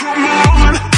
Come on.